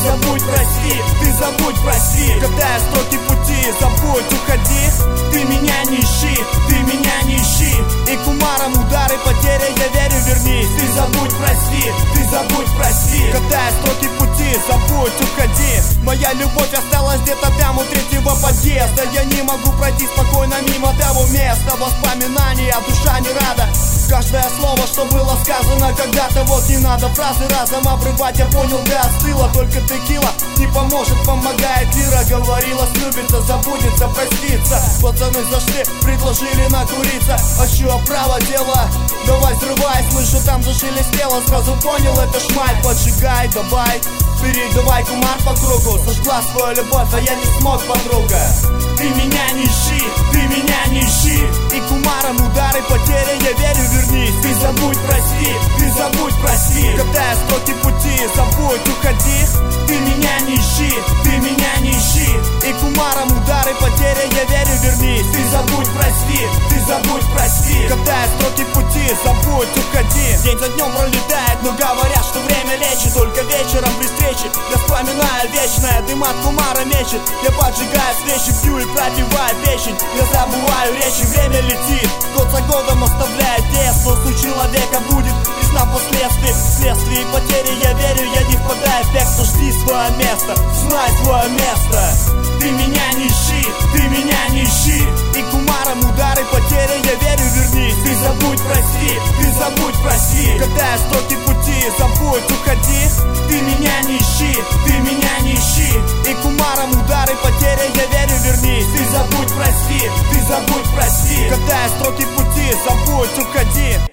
забудь, прости, ты забудь, прости. Когда я строки пути, забудь, уходи. Ты меня не ищи, ты меня не ищи. И кумаром удары, потери, я верю, вернись. Ты забудь, прости, ты забудь, прости. Когда я строки пути, забудь, уходи. Моя любовь осталась где-то там у третьего подъезда. Я не могу пройти спокойно мимо того места. Воспоминания, душа не рада Каждое слово, что было сказано когда-то. Вот не надо фразы разом обрывать. Я понял, ты остыла, только текила Не поможет, помогает. Лира Говорила, слюбится, забудется, простится. Пацаны зашли, предложили накуриться. Хочу право дело, давай взрывай Слышу, там зашелестело, сразу понял, это шмаль. Поджигай, давай, передавай кумар по кругу. Сожгла свою любовь, а я не смог, подруга Ты меня не ищи, ты меня не ищи. И кумаром удары, потери, забудь, уходи. Ты меня не ищи, ты меня не ищи. И кумаром удары, потери, я верю, вернись Ты забудь, прости, ты забудь, прости. Когда я строки пути, забудь, уходи. День за днем пролетает, но говорят, что время лечит. Только вечером при встрече я вспоминаю вечное. Дым от кумара мечет, я поджигаю свечи Пью и пропиваю печень, я забываю речи Время летит, год за годом оставляет детство У человека будет в бегство Жди свое место, знай свое место. Ты меня не ищи, ты меня не ищи. И кумаром удары, потери, я верю, вернись Ты забудь, прости, ты забудь, прости. Когда я строки пути, забудь, уходи. Ты меня не ищи, ты меня не ищи. И кумаром удары, потери, я верю, вернись Ты забудь, прости, ты забудь, прости. Когда я строки пути, забудь, уходи